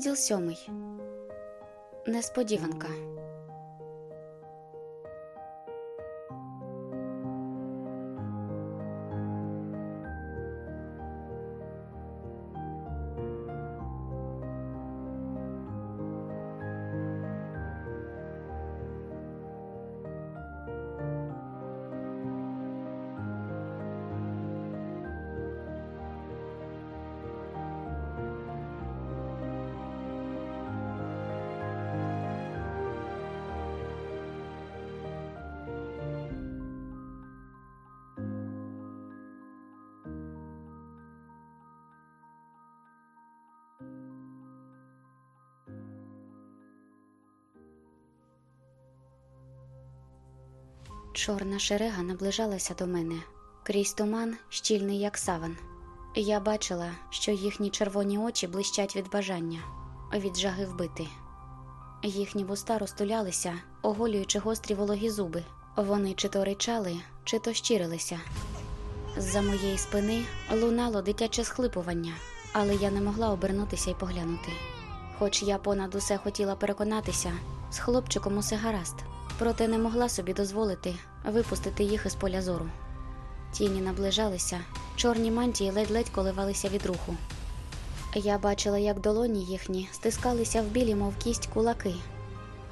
Розділ сьомий. Несподіванка. Чорна шерега наближалася до мене крізь туман, щільний, як саван. Я бачила, що їхні червоні очі блищать від бажання, від жаги вбити. Їхні вуста розтулялися, оголюючи гострі вологі зуби. Вони чи то ричали, чи то щирилися. З-за моєї спини лунало дитяче схлипування, але я не могла обернутися і поглянути. Хоч я понад усе хотіла переконатися, з хлопчиком усе гаразд, проте не могла собі дозволити випустити їх із поля зору. Тіні наближалися, чорні мантії ледь-ледь коливалися від руху. Я бачила, як долоні їхні стискалися в білі, мов кість кулаки.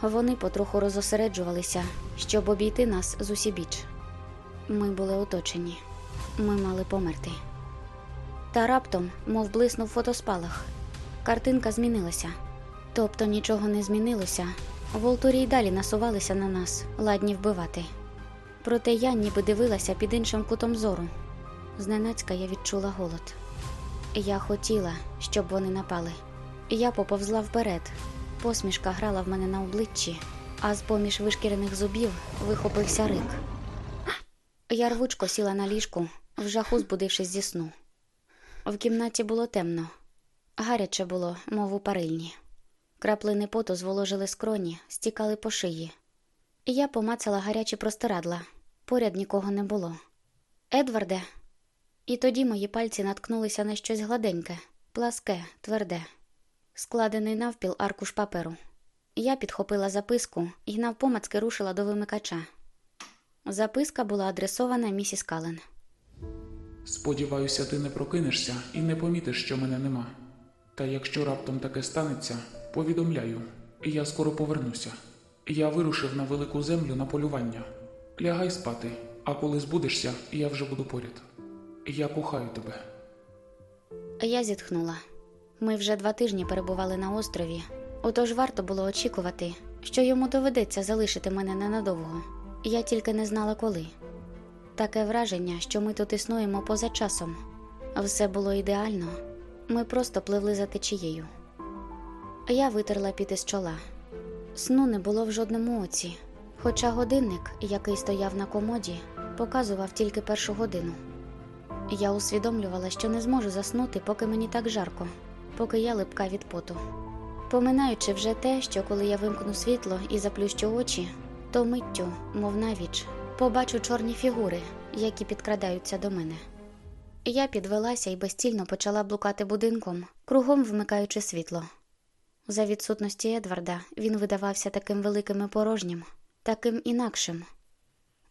Вони потроху розосереджувалися, щоб обійти нас з усібіч. Ми були оточені, ми мали померти. Та раптом, мов блиснув фотоспалах, картинка змінилася. Тобто нічого не змінилося. Волтурі й далі насувалися на нас, ладні вбивати. Проте я ніби дивилася під іншим кутом зору. Зненацька я відчула голод. Я хотіла, щоб вони напали. Я поповзла вперед. Посмішка грала в мене на обличчі, а з поміж вишкірених зубів вихопився рик. Я рвучко сіла на ліжку, в жаху збудившись зі сну. В кімнаті було темно, гаряче було, мов у парильні. Краплини поту зволожили скроні, стікали по шиї. Я помацала гарячі простирадла. Поряд нікого не було. Едварде. І тоді мої пальці наткнулися на щось гладеньке, пласке, тверде, складений навпіл аркуш паперу. Я підхопила записку і навпомацки рушила до вимикача. Записка була адресована місіс Кален. Сподіваюся, ти не прокинешся і не помітиш, що мене нема. Та якщо раптом таке станеться, повідомляю, я скоро повернуся. Я вирушив на велику землю на полювання. Лягай спати, а коли збудешся, я вже буду поряд. Я кохаю тебе. Я зітхнула. Ми вже два тижні перебували на острові, отож варто було очікувати, що йому доведеться залишити мене ненадовго. Я тільки не знала коли. Таке враження, що ми тут існуємо поза часом. Все було ідеально. Ми просто пливли за течією. Я витерла піти з чола. Сну не було в жодному оці, хоча годинник, який стояв на комоді, показував тільки першу годину. Я усвідомлювала, що не зможу заснути, поки мені так жарко, поки я липка від поту. Поминаючи вже те, що коли я вимкну світло і заплющу очі, то миттю, мов навіч, побачу чорні фігури, які підкрадаються до мене. Я підвелася і безцільно почала блукати будинком, кругом вмикаючи світло. За відсутності Едварда він видавався таким великим і порожнім, таким інакшим.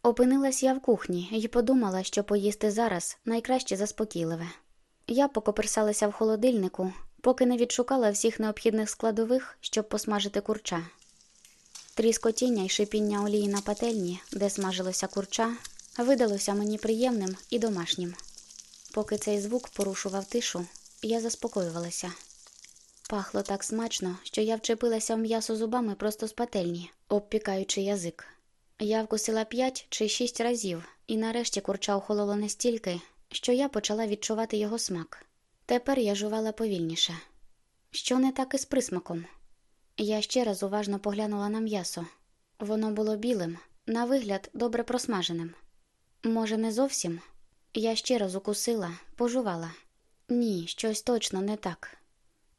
Опинилась я в кухні і подумала, що поїсти зараз найкраще заспокійливе. Я покоперсалася в холодильнику, поки не відшукала всіх необхідних складових, щоб посмажити курча. Тріскотіння й шипіння олії на пательні, де смажилося курча, видалося мені приємним і домашнім. Поки цей звук порушував тишу, я заспокоювалася. Пахло так смачно, що я вчепилася в м'ясо зубами просто з пательні, обпікаючи язик. Я вкусила п'ять чи шість разів, і нарешті курча охололо настільки, що я почала відчувати його смак. Тепер я жувала повільніше. Що не так із присмаком? Я ще раз уважно поглянула на м'ясо. Воно було білим, на вигляд добре просмаженим. Може, не зовсім? Я ще раз укусила, пожувала. Ні, щось точно не так.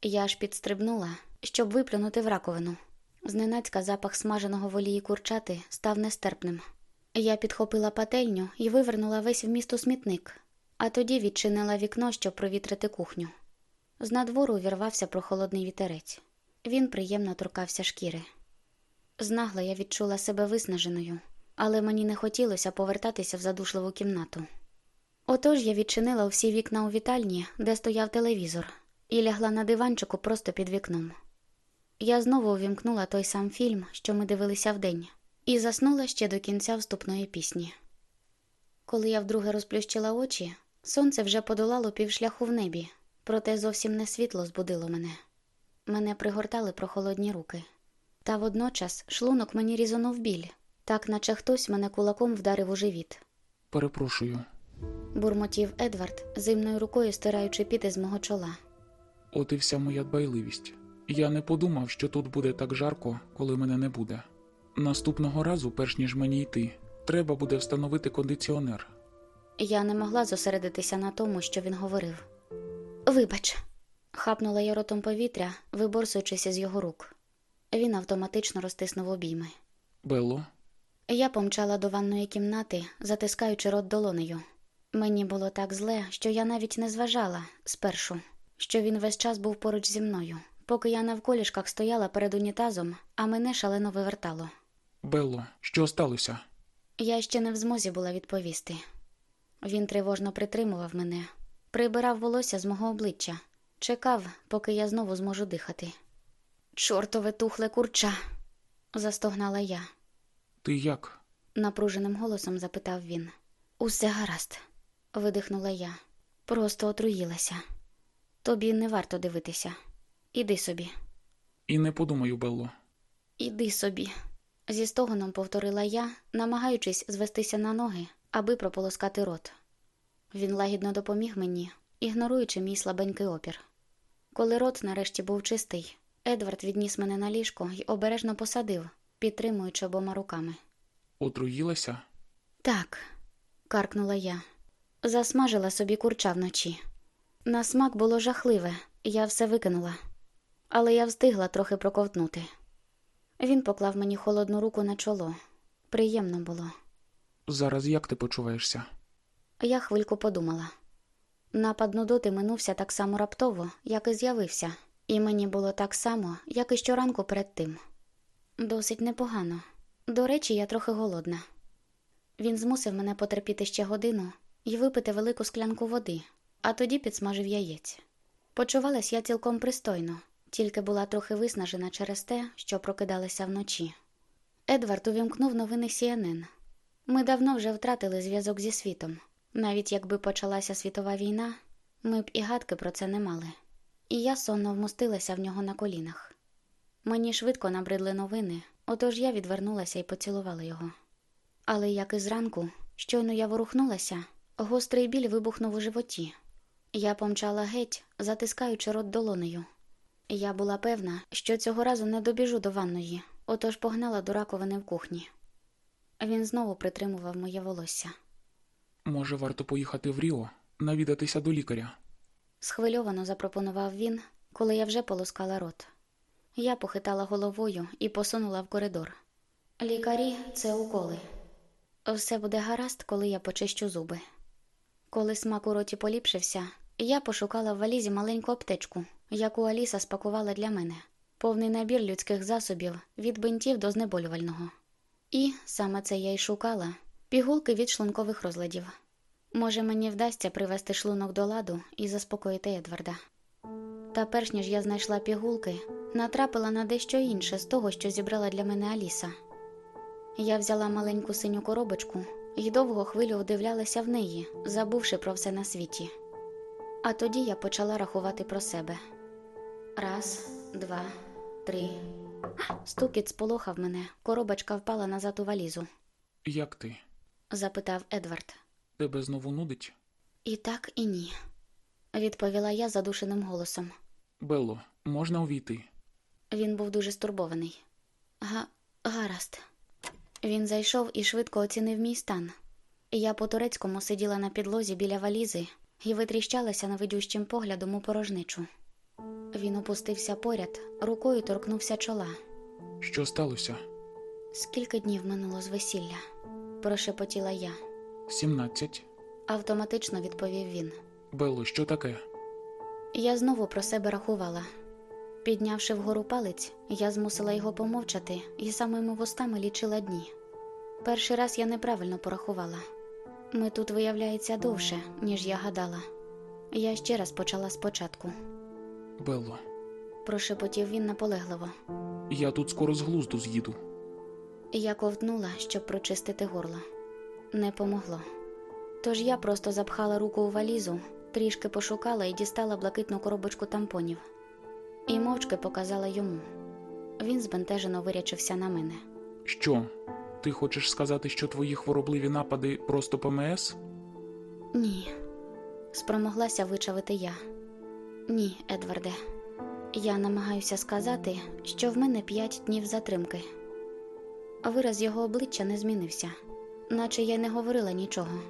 Я аж підстрибнула, щоб виплюнути в раковину. Зненацька запах смаженого в олії курчати став нестерпним. Я підхопила пательню і вивернула весь вміст у смітник, а тоді відчинила вікно, щоб провітрити кухню. З надвору увірвався прохолодний вітерець. Він приємно торкався шкіри. Знагла я відчула себе виснаженою, але мені не хотілося повертатися в задушливу кімнату. Отож я відчинила всі вікна у вітальні, де стояв телевізор, і лягла на диванчику просто під вікном. Я знову увімкнула той сам фільм, що ми дивилися вдень, і заснула ще до кінця вступної пісні. Коли я вдруге розплющила очі, сонце вже подолало півшляху в небі, проте зовсім не світло збудило мене. Мене пригортали прохолодні руки. Та водночас шлунок мені різонув біль, так наче хтось мене кулаком вдарив у живіт. Перепрошую. Бурмотів Едвард, зимною рукою стираючи піт із мого чола. От і вся моя дбайливість. Я не подумав, що тут буде так жарко, коли мене не буде. Наступного разу, перш ніж мені йти, треба буде встановити кондиціонер. Я не могла зосередитися на тому, що він говорив. Вибач, хапнула я ротом повітря, виборсуючись із його рук. Він автоматично розтиснув обійми. Белло, Я помчала до ванної кімнати, затискаючи рот долонею. Мені було так зле, що я навіть не зважала спершу, що він весь час був поруч зі мною, поки я навколішках стояла перед унітазом, а мене шалено вивертало. Белло, що сталося? Я ще не в змозі була відповісти. Він тривожно притримував мене, прибирав волосся з мого обличчя, чекав, поки я знову зможу дихати. Чортове тухле курча, застогнала я. Ти як? напруженим голосом запитав він. Усе гаразд, видихнула я. Просто отруїлася. Тобі не варто дивитися. Іди собі, І не подумаю, Белло. іди собі. Зі стогоном повторила я, намагаючись звестися на ноги, аби прополоскати рот. Він лагідно допоміг мені, ігноруючи мій слабенький опір. Коли рот нарешті був чистий, Едвард відніс мене на ліжко і обережно посадив, підтримуючи обома руками. Отруїлася? Так, каркнула я. Засмажила собі курча вночі. На смак було жахливе, я все викинула, але я встигла трохи проковтнути. Він поклав мені холодну руку на чоло. Приємно було. Зараз як ти почуваєшся? Я хвильку подумала. Напад нудоти минувся так само раптово, як і з'явився, і мені було так само, як і щоранку перед тим. Досить непогано. До речі, я трохи голодна. Він змусив мене потерпіти ще годину і випити велику склянку води, а тоді підсмажив яєць. Почувалась я цілком пристойно, тільки була трохи виснажена через те, що прокидалася вночі. Едвард увімкнув новини CNN. Ми давно вже втратили зв'язок зі світом. Навіть якби почалася світова війна, ми б і гадки про це не мали. І я сонно вмостилася в нього на колінах. Мені швидко набридли новини, отож я відвернулася і поцілувала його. Але як і зранку, щойно я ворухнулася, гострий біль вибухнув у животі. Я помчала геть, затискаючи рот долонею. Я була певна, що цього разу не добіжу до ванної, отож погнала до раковини в кухні. Він знову притримував моє волосся. Може, варто поїхати в Ріо, навідатися до лікаря. Схвильовано запропонував він, коли я вже полоскала рот. Я похитала головою і посунула в коридор. Лікарі це уколи. Все буде гаразд, коли я почищу зуби. Коли смак у роті поліпшився, я пошукала в валізі маленьку аптечку, яку Аліса спакувала для мене, повний набір людських засобів від бинтів до знеболювального. І саме це я й шукала пігулки від шлункових розладів. Може, мені вдасться привести шлунок до ладу і заспокоїти Едварда. Та перш ніж я знайшла пігулки, натрапила на дещо інше з того, що зібрала для мене Аліса. Я взяла маленьку синю коробочку і довго хвилю вдивлялася в неї, забувши про все на світі. А тоді я почала рахувати про себе. Раз, два, три. Стукіт сполохав мене, коробочка впала назад у валізу, Як ти? запитав Едвард. Тебе знову нудить? І так, і ні, відповіла я задушеним голосом. Белло, можна увійти? Він був дуже стурбований. Га, гаразд. Він зайшов і швидко оцінив мій стан. Я по турецькому сиділа на підлозі біля валізи і витріщалася невидющим поглядом у порожничу. Він опустився поряд, рукою торкнувся чола. Що сталося? Скільки днів минуло з весілля? прошепотіла я. Сімнадцять. Автоматично відповів він. Белло, що таке? Я знову про себе рахувала. Піднявши вгору палець, я змусила його помовчати і самими вустами лічила дні. Перший раз я неправильно порахувала. Ми тут, виявляється, довше, ніж я гадала. Я ще раз почала спочатку. Белло, Прошепотів він наполегливо. я тут скоро з глузду з'їду. Я ковтнула, щоб прочистити горло. Не помогло. Тож я просто запхала руку у валізу, трішки пошукала і дістала блакитну коробочку тампонів. І мовчки показала йому. Він збентежено вирячився на мене. Що? Ти хочеш сказати, що твої хворобливі напади просто ПМС? Ні, спромоглася вичавити я. Ні, Едварде. Я намагаюся сказати, що в мене п'ять днів затримки. Вираз його обличчя не змінився, наче я не говорила нічого.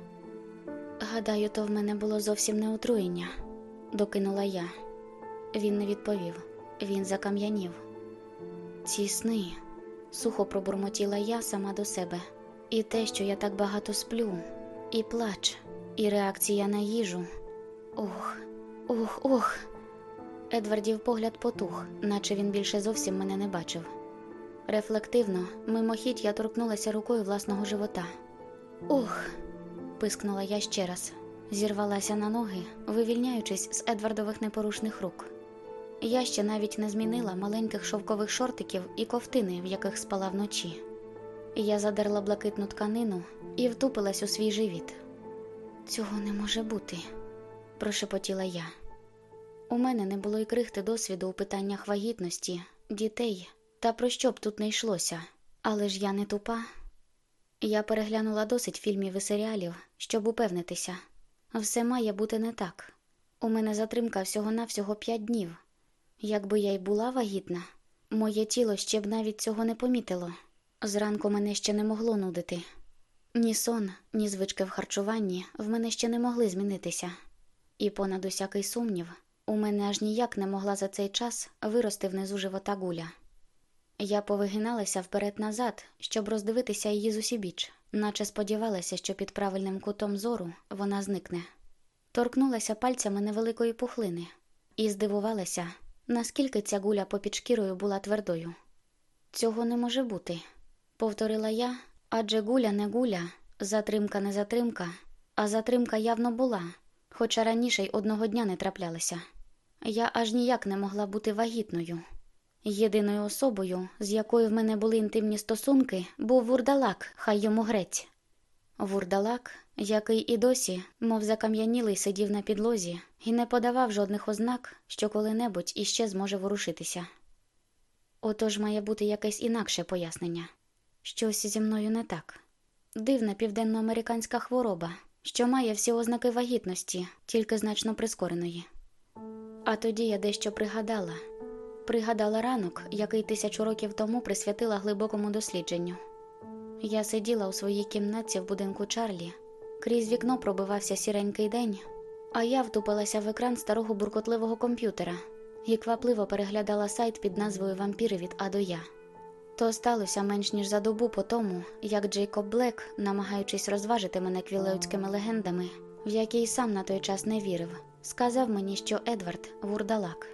Гадаю, то в мене було зовсім не отруєння, докинула я. Він не відповів, він закам'янів. Ці сни, сухо пробурмотіла я сама до себе, і те, що я так багато сплю, і плач, і реакція на їжу. Ох, ох, ох. Едвардів погляд потух, наче він більше зовсім мене не бачив. Рефлективно, мимохідь я торкнулася рукою власного живота. Ох, пискнула я ще раз, зірвалася на ноги, вивільняючись з Едвардових непорушних рук. Я ще навіть не змінила маленьких шовкових шортиків і ковтини, в яких спала вночі. Я задерла блакитну тканину і втупилась у свій живіт. Цього не може бути, прошепотіла я. У мене не було й крихти досвіду у питаннях вагітності, дітей та про що б тут не йшлося, але ж я не тупа. Я переглянула досить фільмів і серіалів, щоб упевнитися. Все має бути не так. У мене затримка всього-навсього п'ять днів. Якби я й була вагітна, моє тіло ще б навіть цього не помітило. Зранку мене ще не могло нудити. Ні сон, ні звички в харчуванні в мене ще не могли змінитися. І понад усякий сумнів, у мене аж ніяк не могла за цей час вирости внизу живота гуля. Я повигиналася вперед-назад, щоб роздивитися її зусібіч, наче сподівалася, що під правильним кутом зору вона зникне. Торкнулася пальцями невеликої пухлини і здивувалася, наскільки ця гуля попід шкірою була твердою. Цього не може бути, повторила я, адже гуля не гуля, затримка не затримка, а затримка явно була, хоча раніше й одного дня не траплялася. Я аж ніяк не могла бути вагітною. Єдиною особою, з якою в мене були інтимні стосунки, був вурдалак, хай йому грець. Вурдалак, який і досі, мов закам'янілий, сидів на підлозі і не подавав жодних ознак, що коли-небудь іще зможе ворушитися. Отож має бути якесь інакше пояснення. Щось зі мною не так. Дивна південноамериканська хвороба, що має всі ознаки вагітності, тільки значно прискореної. А тоді я дещо пригадала. Пригадала ранок, який тисячу років тому присвятила глибокому дослідженню. Я сиділа у своїй кімнатці в будинку Чарлі, крізь вікно пробивався сіренький день, а я втупилася в екран старого буркотливого комп'ютера і квапливо переглядала сайт під назвою Вампіри від А до Я. То сталося менш ніж за добу по тому, як Джейкоб Блек, намагаючись розважити мене квілеутськими легендами, в які й сам на той час не вірив, сказав мені, що Едвард вурдалак.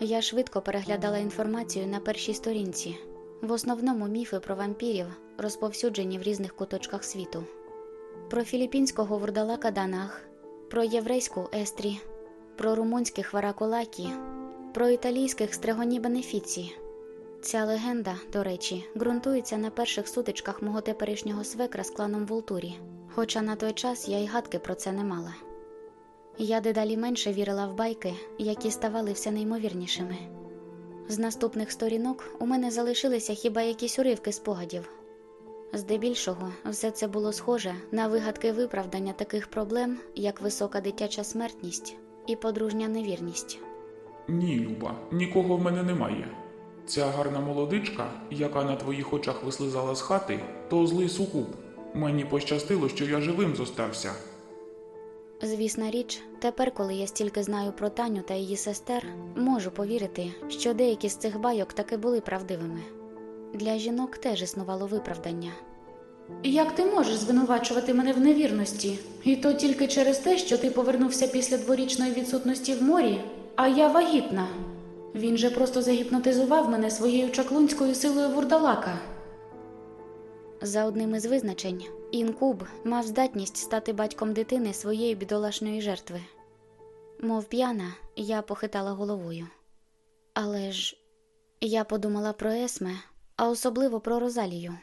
Я швидко переглядала інформацію на першій сторінці, в основному міфи про вампірів, розповсюджені в різних куточках світу, про філіппінського вурдалака Данах, про єврейську Естрі, про румунських варакулакі, про італійських стригоні бенефіці. Ця легенда, до речі, ґрунтується на перших сутичках мого теперішнього свекра з кланом Вултурі, хоча на той час я й гадки про це не мала. Я дедалі менше вірила в байки, які ставали все неймовірнішими. З наступних сторінок у мене залишилися хіба якісь уривки спогадів. Здебільшого, все це було схоже на вигадки виправдання таких проблем, як висока дитяча смертність і подружня невірність. Ні, Люба, нікого в мене немає. Ця гарна молодичка, яка на твоїх очах вислизала з хати, то злий сукуб. Мені пощастило, що я живим зостався. Звісна річ, тепер, коли я стільки знаю про Таню та її сестер, можу повірити, що деякі з цих байок таки були правдивими. Для жінок теж існувало виправдання. Як ти можеш звинувачувати мене в невірності? І то тільки через те, що ти повернувся після дворічної відсутності в морі, а я вагітна. Він же просто загіпнотизував мене своєю чаклунською силою вурдалака. За одним із визначень, інкуб мав здатність стати батьком дитини своєї бідолашної жертви. Мов п'яна, я похитала головою. Але ж я подумала про Есме, а особливо про Розалію.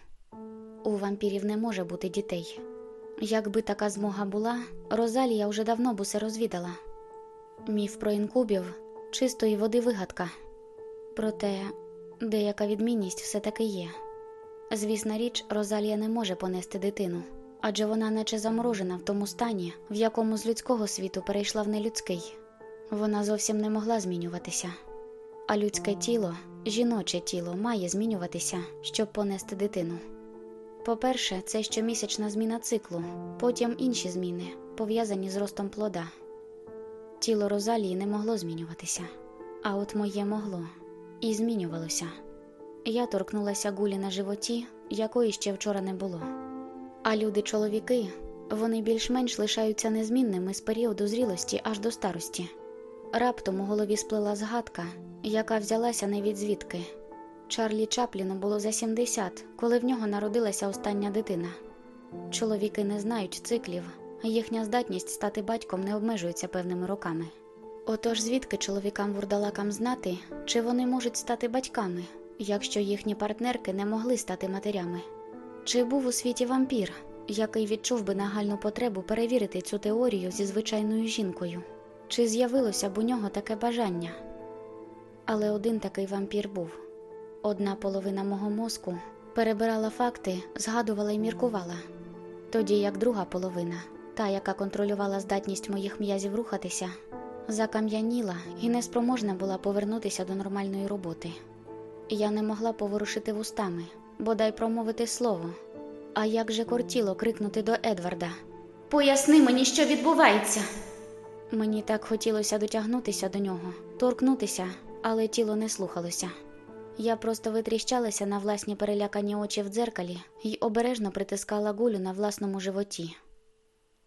У вампірів не може бути дітей. Якби така змога була, Розалія вже давно б усе розвідала. Міф про інкубів чистої води вигадка. Проте деяка відмінність все таки є. Звісна річ, Розалія не може понести дитину, адже вона наче заморожена в тому стані, в якому з людського світу перейшла в нелюдський. Вона зовсім не могла змінюватися. А людське тіло, жіноче тіло, має змінюватися, щоб понести дитину. По-перше, це щомісячна зміна циклу, потім інші зміни, пов'язані з ростом плода. Тіло Розалії не могло змінюватися, а от моє могло і змінювалося. Я торкнулася гулі на животі, якої ще вчора не було. А люди-чоловіки, вони більш-менш лишаються незмінними з періоду зрілості аж до старості. Раптом у голові сплила згадка, яка взялася не від звідки. Чарлі Чапліну було за 70, коли в нього народилася остання дитина. Чоловіки не знають циклів, їхня здатність стати батьком не обмежується певними роками. Отож, звідки чоловікам-вурдалакам знати, чи вони можуть стати батьками, якщо їхні партнерки не могли стати матерями? Чи був у світі вампір, який відчув би нагальну потребу перевірити цю теорію зі звичайною жінкою? Чи з'явилося б у нього таке бажання? Але один такий вампір був. Одна половина мого мозку перебирала факти, згадувала і міркувала, тоді як друга половина, та, яка контролювала здатність моїх м'язів рухатися, закам'яніла і неспроможна була повернутися до нормальної роботи. Я не могла поворушити вустами, бодай промовити слово. А як же кортіло крикнути до Едварда. Поясни мені, що відбувається. Мені так хотілося дотягнутися до нього, торкнутися, але тіло не слухалося. Я просто витріщалася на власні перелякані очі в дзеркалі і обережно притискала гулю на власному животі.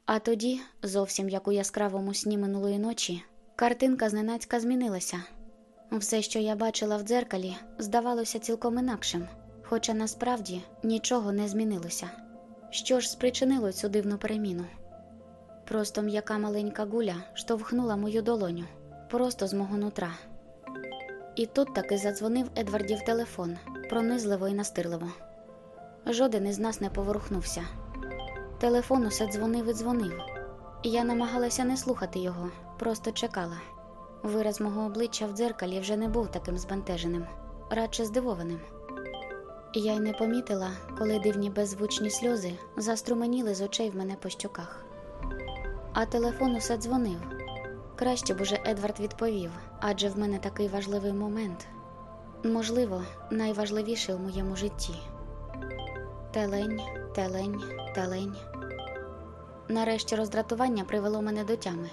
А тоді, зовсім як у яскравому сні минулої ночі, картинка зненацька змінилася. Все, що я бачила в дзеркалі, здавалося цілком інакшим, хоча насправді нічого не змінилося. Що ж спричинило цю дивну переміну? Просто м'яка маленька гуля штовхнула мою долоню, просто з мого нутра. І тут таки задзвонив Едвардів телефон, пронизливо і настирливо. Жоден із нас не поворухнувся. Телефон усе дзвонив і дзвонив, я намагалася не слухати його, просто чекала. Вираз мого обличчя в дзеркалі вже не був таким збентеженим, радше здивованим. Я й не помітила, коли дивні беззвучні сльози заструменіли з очей в мене по щоках. А телефон усе дзвонив. Краще б уже Едвард відповів, адже в мене такий важливий момент. Можливо, найважливіший у моєму житті. Телень, телень, телень. Нарешті роздратування привело мене до тями.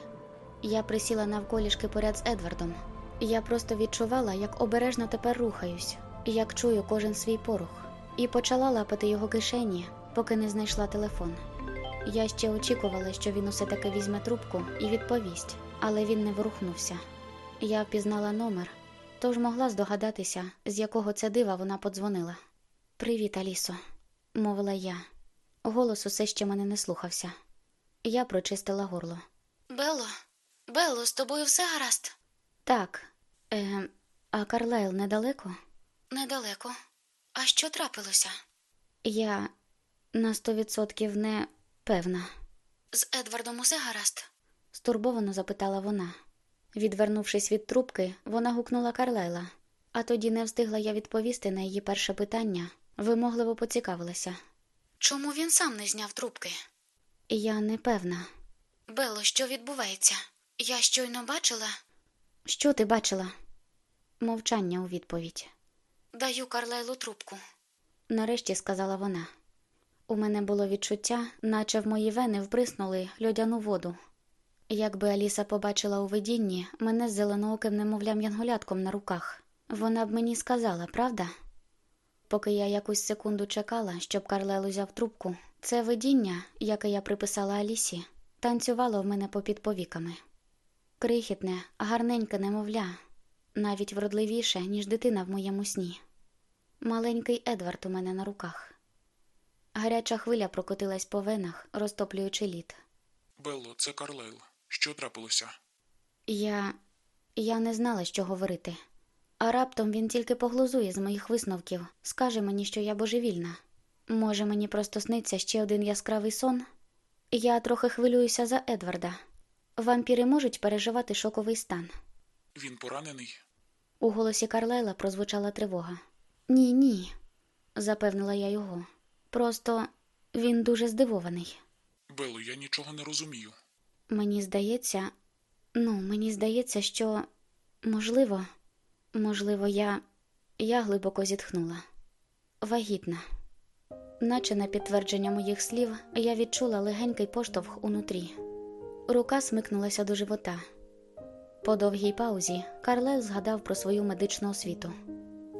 Я присіла навколішки поряд з Едвардом. Я просто відчувала, як обережно тепер рухаюсь, як чую кожен свій порух, і почала лапати його кишені, поки не знайшла телефон. Я ще очікувала, що він усе таки візьме трубку і відповість, але він не ворухнувся. Я впізнала номер, тож могла здогадатися, з якого це дива вона подзвонила. Привіт, Алісо, мовила я. Голос усе ще мене не слухався. Я прочистила горло. Белло, Белло, з тобою все гаразд? Так, е, а Карлайл недалеко? Недалеко. А що трапилося? Я на сто відсотків не певна, З Едвардом усе гаразд? стурбовано запитала вона. Відвернувшись від трубки, вона гукнула Карлайла, а тоді не встигла я відповісти на її перше питання, вимогливо поцікавилася. Чому він сам не зняв трубки? Я не певна. Белло, що відбувається? Я щойно бачила. Що ти бачила? Мовчання у відповідь. Даю Карлайлу трубку. Нарешті сказала вона. У мене було відчуття, наче в мої вени вбриснули льодяну воду. Якби Аліса побачила у видінні мене з зеленооким немовлям янголятком на руках, вона б мені сказала, правда? Поки я якусь секунду чекала, щоб Карлел узяв трубку, це видіння, яке я приписала Алісі, танцювало в мене попід повіками. Крихітне, гарненьке немовля, навіть вродливіше, ніж дитина в моєму сні. Маленький Едвард у мене на руках. Гаряча хвиля прокотилась по венах, розтоплюючи лід. Белло, це Карлайл. Що трапилося? Я. я не знала, що говорити. А раптом він тільки поглузує з моїх висновків, скаже мені, що я божевільна. Може, мені просто сниться ще один яскравий сон? Я трохи хвилююся за Едварда. Вампіри можуть переживати шоковий стан. Він поранений? У голосі Карлайла прозвучала тривога. Ні, ні, запевнила я його. Просто він дуже здивований. Белло, я нічого не розумію. Мені здається, ну, мені здається, що можливо, можливо, я. я глибоко зітхнула. Вагітна. Наче на підтвердження моїх слів, я відчула легенький поштовх унутрі. Рука смикнулася до живота. По довгій паузі Карлел згадав про свою медичну освіту.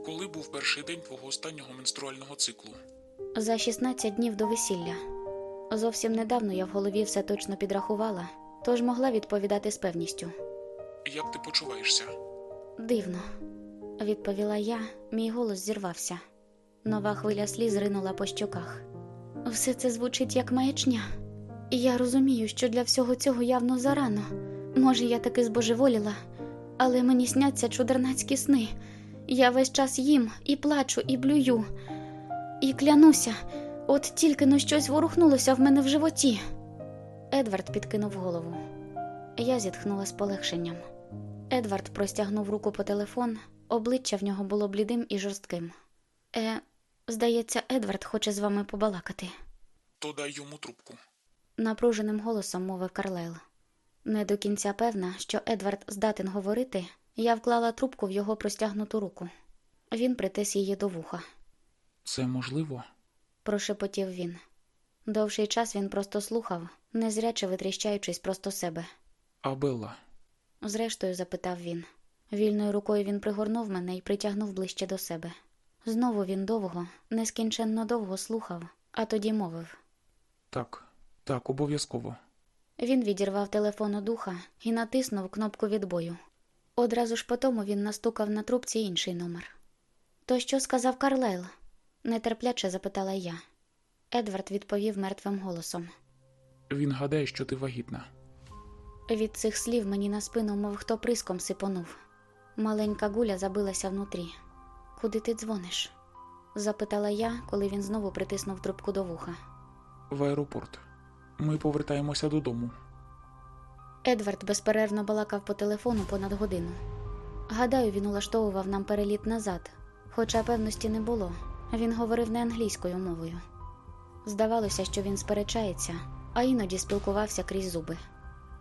Коли був перший день твого останнього менструального циклу? За 16 днів до весілля. Зовсім недавно я в голові все точно підрахувала, тож могла відповідати з певністю. Як ти почуваєшся? Дивно, відповіла я, мій голос зірвався. Нова хвиля сліз ринула по щоках. Все це звучить як маячня. Я розумію, що для всього цього явно зарано. Може, я таки збожеволіла, але мені сняться чудернацькі сни. Я весь час їм і плачу, і блюю. І клянуся, от тільки но щось ворухнулося в мене в животі. Едвард підкинув голову. Я зітхнула з полегшенням. Едвард простягнув руку по телефон, обличчя в нього було блідим і жорстким. Е, здається, Едвард хоче з вами побалакати, То дай йому трубку. Напруженим голосом мовив Карлайл. Не до кінця певна, що Едвард здатен говорити, я вклала трубку в його простягнуту руку. Він притис її до вуха. Це можливо? прошепотів він. Довший час він просто слухав, незряче витріщаючись просто себе. А Белла? Зрештою, запитав він. Вільною рукою він пригорнув мене і притягнув ближче до себе. Знову він довго, нескінченно довго слухав, а тоді мовив. Так, так, обов'язково. Він відірвав телефон у духа і натиснув кнопку відбою. Одразу ж потому він настукав на трубці інший номер. То що сказав Карлайл? нетерпляче запитала я. Едвард відповів мертвим голосом. Він гадає, що ти вагітна. Від цих слів мені на спину, мов хто приском сипонув. Маленька гуля забилася внутрі. Куди ти дзвониш? запитала я, коли він знову притиснув трубку до вуха. В аеропорт. Ми повертаємося додому. Едвард безперервно балакав по телефону понад годину. Гадаю, він улаштовував нам переліт назад, хоча певності не було. Він говорив не англійською мовою. Здавалося, що він сперечається, а іноді спілкувався крізь зуби.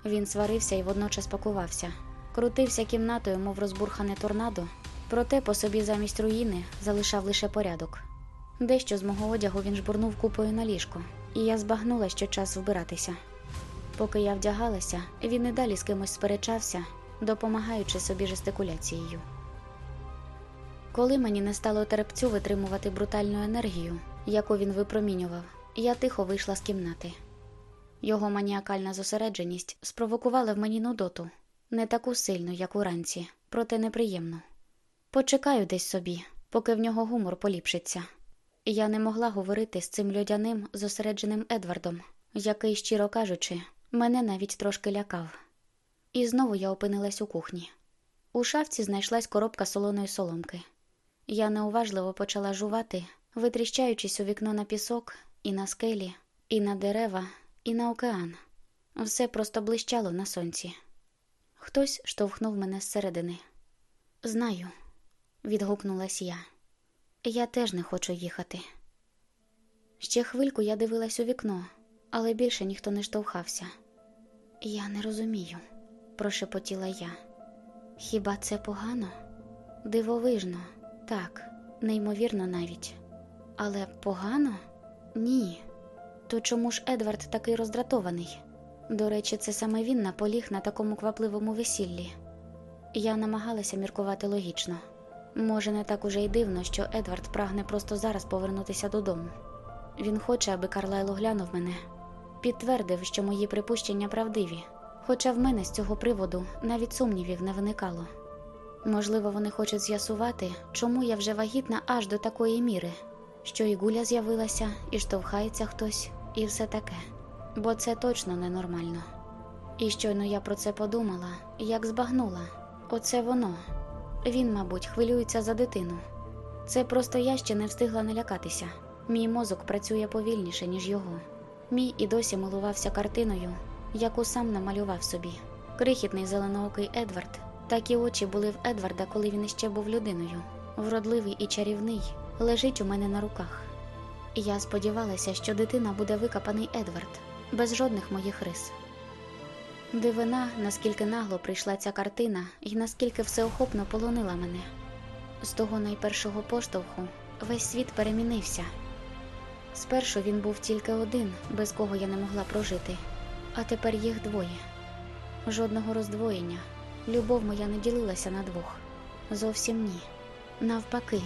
Він сварився і водночас пакувався, крутився кімнатою, мов розбурхане торнадо, проте по собі замість руїни залишав лише порядок. Дещо з мого одягу він жбурнув купою на ліжко, і я збагнула, що час вбиратися. Поки я вдягалася, він і далі з кимось сперечався, допомагаючи собі жестикуляцією. Коли мені не стало терпцю витримувати брутальну енергію, яку він випромінював, я тихо вийшла з кімнати. Його маніакальна зосередженість спровокувала в мені нудоту, не таку сильну, як уранці, проте неприємну. Почекаю десь собі, поки в нього гумор поліпшиться. Я не могла говорити з цим льодяним, зосередженим Едвардом, який, щиро кажучи, мене навіть трошки лякав. І знову я опинилась у кухні. У шафці знайшлась коробка солоної соломки. Я неуважливо почала жувати, витріщаючись у вікно на пісок, і на скелі, і на дерева, і на океан. Все просто блищало на сонці. Хтось штовхнув мене зсередини. Знаю, відгукнулась я. Я теж не хочу їхати. Ще хвильку я дивилась у вікно, але більше ніхто не штовхався. Я не розумію, прошепотіла я. Хіба це погано? Дивовижно, так, неймовірно навіть. Але погано? Ні. То чому ж Едвард такий роздратований? До речі, це саме він наполіг на такому квапливому весіллі. Я намагалася міркувати логічно. Може, не так уже й дивно, що Едвард прагне просто зараз повернутися додому. Він хоче, аби Карлайло глянув мене, підтвердив, що мої припущення правдиві, хоча в мене з цього приводу навіть сумнівів не виникало. Можливо, вони хочуть з'ясувати, чому я вже вагітна аж до такої міри, що і гуля з'явилася, і штовхається хтось, і все таке. Бо це точно ненормально. І щойно я про це подумала, як збагнула. Оце воно. Він, мабуть, хвилюється за дитину. Це просто я ще не встигла налякатися. Мій мозок працює повільніше, ніж його. Мій і досі милувався картиною, яку сам намалював собі. Крихітний зеленоокий Едвард. Такі очі були в Едварда, коли він іще був людиною. Вродливий і чарівний, лежить у мене на руках. Я сподівалася, що дитина буде викопаний Едвард, без жодних моїх рис. Дивина, наскільки нагло прийшла ця картина і наскільки всеохопно полонила мене. З того найпершого поштовху весь світ перемінився. Спершу він був тільки один, без кого я не могла прожити, а тепер їх двоє. Жодного роздвоєння. Любов моя не ділилася на двох. Зовсім ні. Навпаки,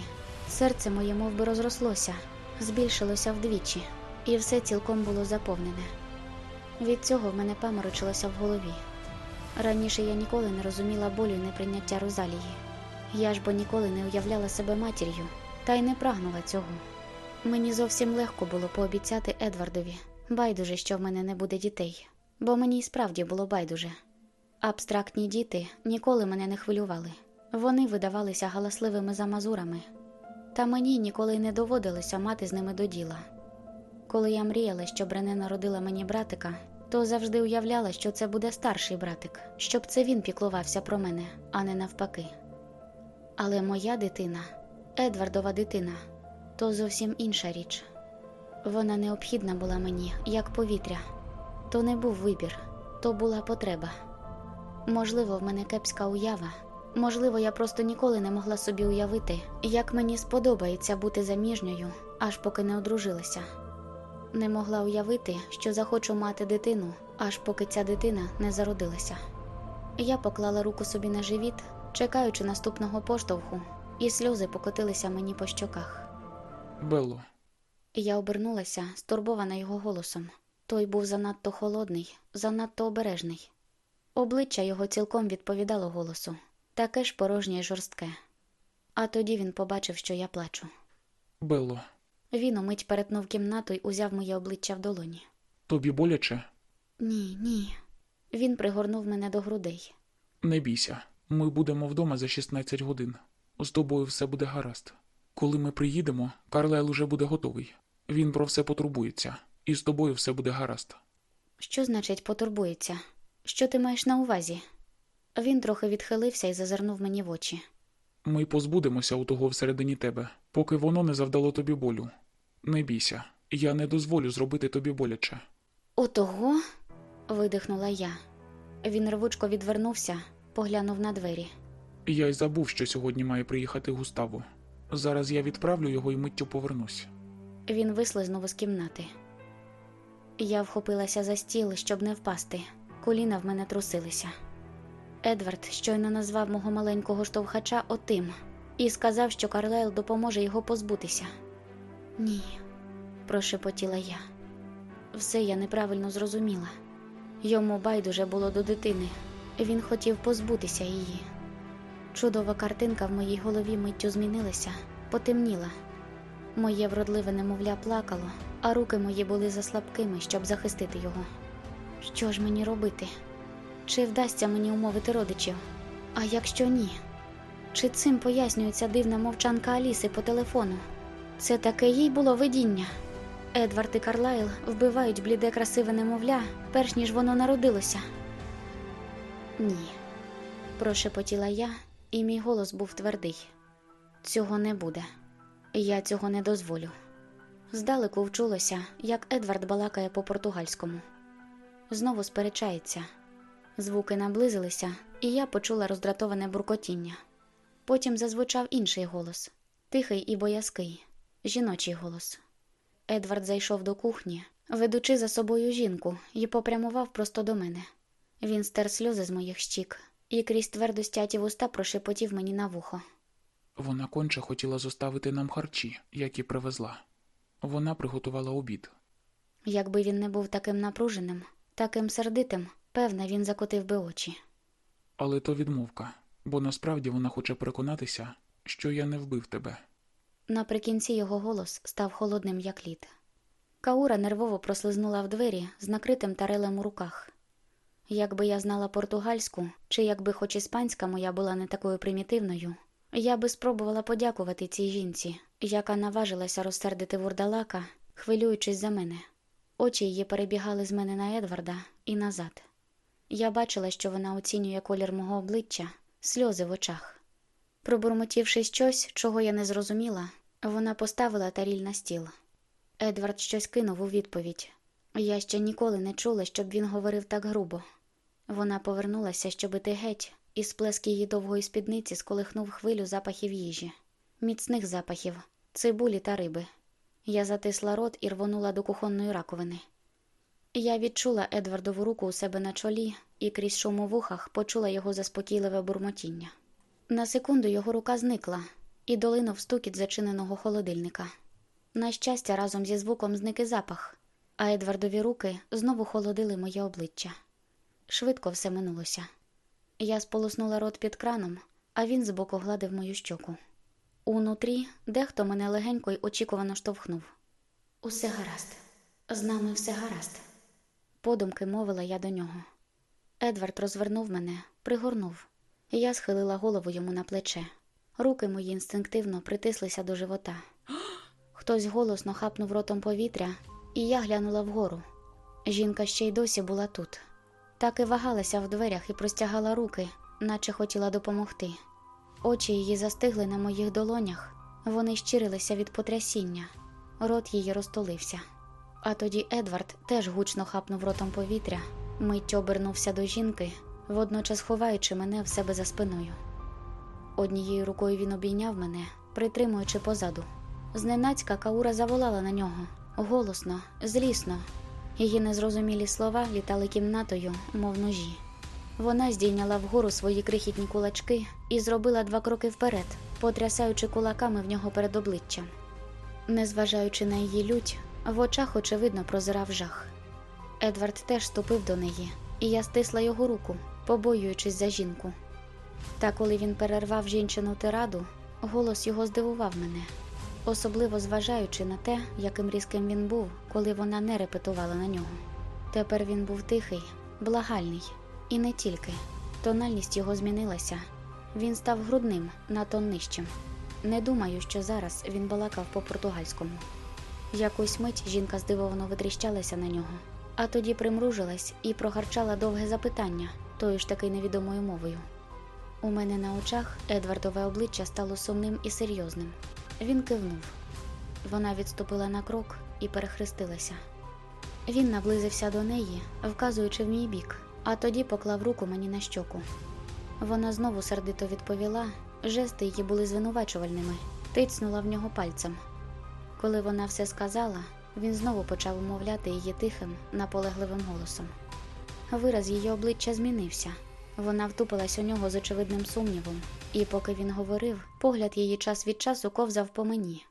серце моє мов би, розрослося, збільшилося вдвічі, і все цілком було заповнене. Від цього в мене паморочилося в голові. Раніше я ніколи не розуміла болю і неприйняття Розалії. Я ж бо ніколи не уявляла себе матір'ю, та й не прагнула цього. Мені зовсім легко було пообіцяти Едвардові, байдуже, що в мене не буде дітей, бо мені й справді було байдуже. Абстрактні діти ніколи мене не хвилювали, вони видавалися галасливими замазурами, та мені ніколи й не доводилося мати з ними до діла. Коли я мріяла, щоб Рене народила мені братика, то завжди уявляла, що це буде старший братик, щоб це він піклувався про мене, а не навпаки. Але моя дитина, Едвардова дитина, то зовсім інша річ. Вона необхідна була мені, як повітря. То не був вибір, то була потреба. Можливо, в мене кепська уява. Можливо, я просто ніколи не могла собі уявити, як мені сподобається бути заміжньою, аж поки не одружилася. Не могла уявити, що захочу мати дитину, аж поки ця дитина не зародилася. Я поклала руку собі на живіт, чекаючи наступного поштовху, і сльози покотилися мені по щоках. Белло, Я обернулася, стурбована його голосом. Той був занадто холодний, занадто обережний. Обличчя його цілком відповідало голосу, таке ж порожнє й жорстке. А тоді він побачив, що я плачу. Белло, Він умить перетнув кімнату й узяв моє обличчя в долоні. тобі боляче? Ні, ні. Він пригорнув мене до грудей. Не бійся, ми будемо вдома за 16 годин. З тобою все буде гаразд. Коли ми приїдемо, Карлайл уже буде готовий. Він про все потурбується, і з тобою все буде гаразд. Що значить потурбується? Що ти маєш на увазі? Він трохи відхилився і зазирнув мені в очі. Ми позбудемося у того всередині тебе, поки воно не завдало тобі болю. Не бійся, я не дозволю зробити тобі боляче. Отого? видихнула я. Він рвучко відвернувся, поглянув на двері. Я й забув, що сьогодні має приїхати Густаво. Зараз я відправлю його і миттю повернусь. Він вислизнув із кімнати. Я вхопилася за стіл, щоб не впасти. Коліна в мене трусилися. Едвард щойно назвав мого маленького штовхача отим і сказав, що Карлайл допоможе його позбутися. Ні, прошепотіла я. Все я неправильно зрозуміла. Йому байдуже було до дитини. Він хотів позбутися її. Чудова картинка в моїй голові миттю змінилася, потемніла. Моє вродливе немовля плакало, а руки мої були заслабкими, щоб захистити його. Що ж мені робити? Чи вдасться мені умовити родичів? А якщо ні? Чи цим пояснюється дивна мовчанка Аліси по телефону? Це таке їй було видіння. Едвард і Карлайл вбивають бліде красиве немовля, перш ніж воно народилося. Ні, прошепотіла я, і мій голос був твердий. Цього не буде. Я цього не дозволю. Здалеку вчулося, як Едвард балакає по-португальському. Знову сперечається. Звуки наблизилися, і я почула роздратоване буркотіння. Потім зазвучав інший голос тихий і боязкий, жіночий голос. Едвард зайшов до кухні, ведучи за собою жінку, і попрямував просто до мене. Він стер сльози з моїх щік і крізь твердо стяті вуста прошепотів мені на вухо. Вона конче хотіла зоставити нам харчі, які привезла. Вона приготувала обід. Якби він не був таким напруженим, таким сердитим, певне, він закотив би очі. Але то відмовка, бо насправді вона хоче переконатися, що я не вбив тебе. Наприкінці його голос став холодним, як лід. Каура нервово прослизнула в двері з накритим тарелем у руках. Якби я знала португальську, чи якби хоч іспанська моя була не такою примітивною, я би спробувала подякувати цій жінці, яка наважилася розсердити вурдалака, хвилюючись за мене. Очі її перебігали з мене на Едварда і назад. Я бачила, що вона оцінює колір мого обличчя, сльози в очах. Пробурмотівши щось, чого я не зрозуміла, вона поставила таріль на стіл. Едвард щось кинув у відповідь. Я ще ніколи не чула, щоб він говорив так грубо. Вона повернулася, щоб іти геть, і сплеск її довгої спідниці сколихнув хвилю запахів їжі, міцних запахів, цибулі та риби. Я затисла рот і рвонула до кухонної раковини. Я відчула Едвардову руку у себе на чолі і крізь шум у вухах почула його заспокійливе бурмотіння. На секунду його рука зникла і долинув стукіт зачиненого холодильника. На щастя, разом зі звуком зник і запах, а Едвардові руки знову холодили моє обличчя. Швидко все минулося. Я сполоснула рот під краном, а він збоку гладив мою щоку. Унутрі дехто мене легенько й очікувано штовхнув. Усе гаразд, з нами все гаразд. Подумки мовила я до нього. Едвард розвернув мене, пригорнув. Я схилила голову йому на плече. Руки мої інстинктивно притислися до живота. Хтось голосно хапнув ротом повітря, і я глянула вгору. Жінка ще й досі була тут. Так і вагалася в дверях і простягала руки, наче хотіла допомогти. Очі її застигли на моїх долонях, вони щирилися від потрясіння, рот її розтулився. А тоді Едвард теж гучно хапнув ротом повітря, миттю обернувся до жінки, водночас ховаючи мене в себе за спиною. Однією рукою він обійняв мене, притримуючи позаду. Зненацька Каура заволала на нього голосно, злісно. Її незрозумілі слова літали кімнатою, мов ножі. Вона здійняла вгору свої крихітні кулачки і зробила два кроки вперед, потрясаючи кулаками в нього перед обличчям. Незважаючи на її лють, в очах, очевидно, прозирав жах. Едвард теж ступив до неї, і я стисла його руку, побоюючись за жінку. Та коли він перервав жінчину тираду, голос його здивував мене, особливо зважаючи на те, яким різким він був, коли вона не репетувала на нього. Тепер він був тихий, благальний, і не тільки. Тональність його змінилася. Він став грудним, натон нижчим. Не думаю, що зараз він балакав по-португальському. Якусь мить жінка здивовано витріщалася на нього, а тоді примружилась і прогарчала довге запитання, тою ж таки невідомою мовою. У мене на очах Едвардове обличчя стало сумним і серйозним. Він кивнув. Вона відступила на крок і перехрестилася. Він наблизився до неї, вказуючи в мій бік, а тоді поклав руку мені на щоку. Вона знову сердито відповіла, жести її були звинувачувальними, тицнула в нього пальцем. Коли вона все сказала, він знову почав умовляти її тихим, наполегливим голосом. Вираз її обличчя змінився. Вона втупилась у нього з очевидним сумнівом, і поки він говорив, погляд її час від часу ковзав по мені.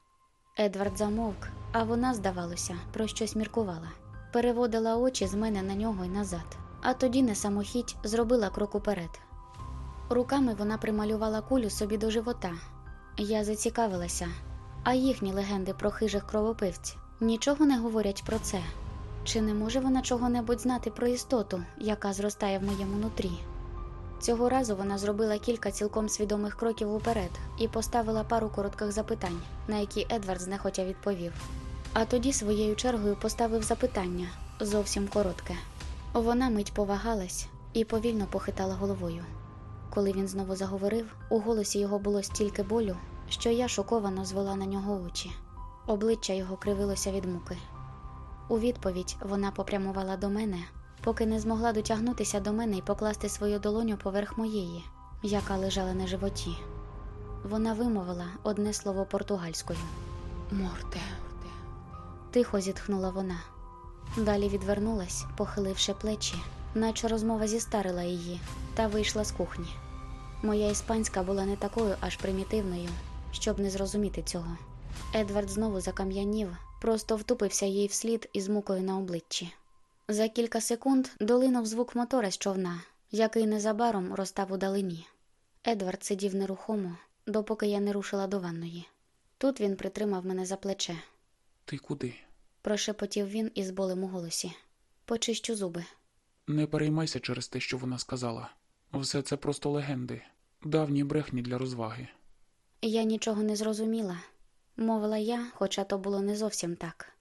Едвард замовк, а вона, здавалося, про щось міркувала. Переводила очі з мене на нього й назад, а тоді не самохідь зробила крок уперед. Руками вона прималювала кулю собі до живота. Я зацікавилася, а їхні легенди про хижих кровопивців нічого не говорять про це. Чи не може вона чого-небудь знати про істоту, яка зростає в моєму нутрі? Цього разу вона зробила кілька цілком свідомих кроків уперед і поставила пару коротких запитань, на які Едвард знехотя відповів. А тоді своєю чергою поставив запитання зовсім коротке. Вона мить повагалась і повільно похитала головою. Коли він знову заговорив, у голосі його було стільки болю, що я шоковано звела на нього очі. Обличчя його кривилося від муки. У відповідь вона попрямувала до мене, поки не змогла дотягнутися до мене і покласти свою долоню поверх моєї, яка лежала на животі. Вона вимовила одне слово португальською. Морте. Тихо зітхнула вона. Далі відвернулась, похиливши плечі, наче розмова зістарила її, та вийшла з кухні. Моя іспанська була не такою аж примітивною, щоб не зрозуміти цього. Едвард знову закам'янів, просто втупився їй вслід із мукою на обличчі. За кілька секунд долинув звук мотора з човна, який незабаром розстав у далині. Едвард сидів нерухомо, допоки я не рушила до ванної. Тут він притримав мене за плече. Ти куди? Прошепотів він із болем у голосі. Почищу зуби. Не переймайся через те, що вона сказала. Все це просто легенди, давні брехні для розваги. Я нічого не зрозуміла, мовила я, хоча то було не зовсім так.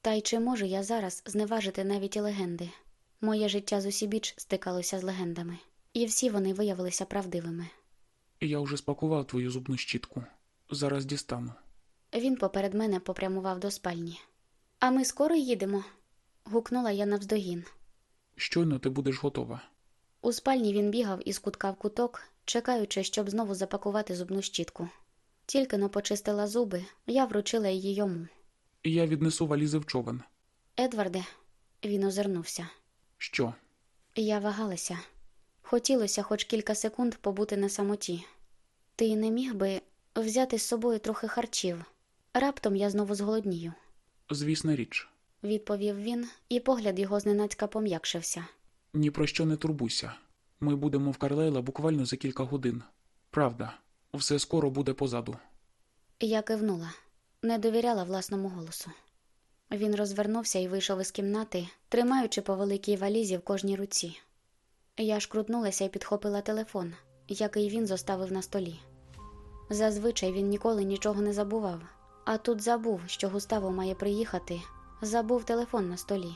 Та й чи можу я зараз зневажити навіть і легенди? Моє життя з усібіч стикалося з легендами, і всі вони виявилися правдивими. Я вже спакував твою зубну щітку. Зараз дістану. Він поперед мене попрямував до спальні. А ми скоро їдемо? гукнула я навздогін. Щойно ти будеш готова. У спальні він бігав із кутка в куток, чекаючи, щоб знову запакувати зубну щітку. Тільки но почистила зуби, я вручила її йому. Я віднесу валізи в човен. Едварде, він озирнувся. Що? Я вагалася. Хотілося хоч кілька секунд побути на самоті. Ти не міг би взяти з собою трохи харчів. Раптом я знову зголоднію, Звісна річ. відповів він, і погляд його зненацька пом'якшився. Ні про що не турбуйся. Ми будемо в Карлейла буквально за кілька годин. Правда, все скоро буде позаду. Я кивнула, не довіряла власному голосу. Він розвернувся і вийшов із кімнати, тримаючи по великій валізі в кожній руці. Я ж крутнулася і підхопила телефон, який він зоставив на столі. Зазвичай він ніколи нічого не забував, а тут забув, що Густаво має приїхати, забув телефон на столі.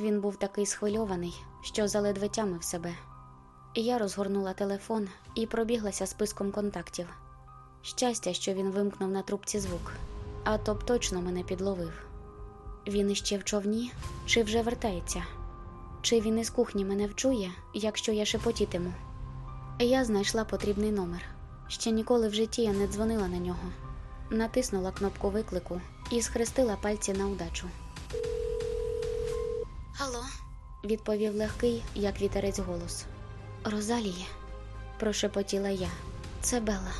Він був такий схвильований, що заледве тямив себе. Я розгорнула телефон і пробіглася списком контактів. Щастя, що він вимкнув на трубці звук, а то б точно мене підловив. Він іще в човні чи вже вертається? Чи він із кухні мене вчує, якщо я шепотітиму? Я знайшла потрібний номер. Ще ніколи в житті я не дзвонила на нього. Натиснула кнопку виклику і схрестила пальці на удачу. Алло, відповів легкий, як вітерець голос. Розаліє, прошепотіла я. Це Белла.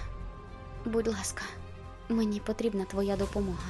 Будь ласка, мені потрібна твоя допомога.